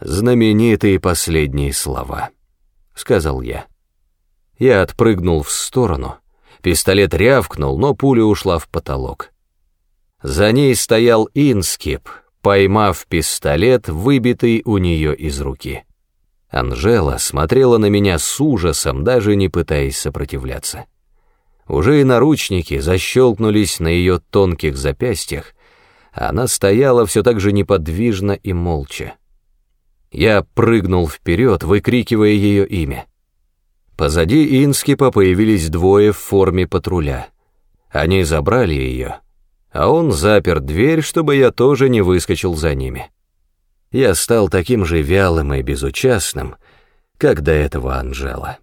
«Знаменитые последние слова», — сказал я. Я отпрыгнул в сторону. Пистолет рявкнул, но пуля ушла в потолок. За ней стоял Инскип, поймав пистолет, выбитый у нее из руки. Анжела смотрела на меня с ужасом, даже не пытаясь сопротивляться. Уже и наручники защелкнулись на ее тонких запястьях, а она стояла все так же неподвижно и молча. Я прыгнул вперед, выкрикивая ее имя. Позади Инскипа появились двое в форме патруля. Они забрали ее, а он запер дверь, чтобы я тоже не выскочил за ними. Я стал таким же вялым и безучастным, как до этого Анжела.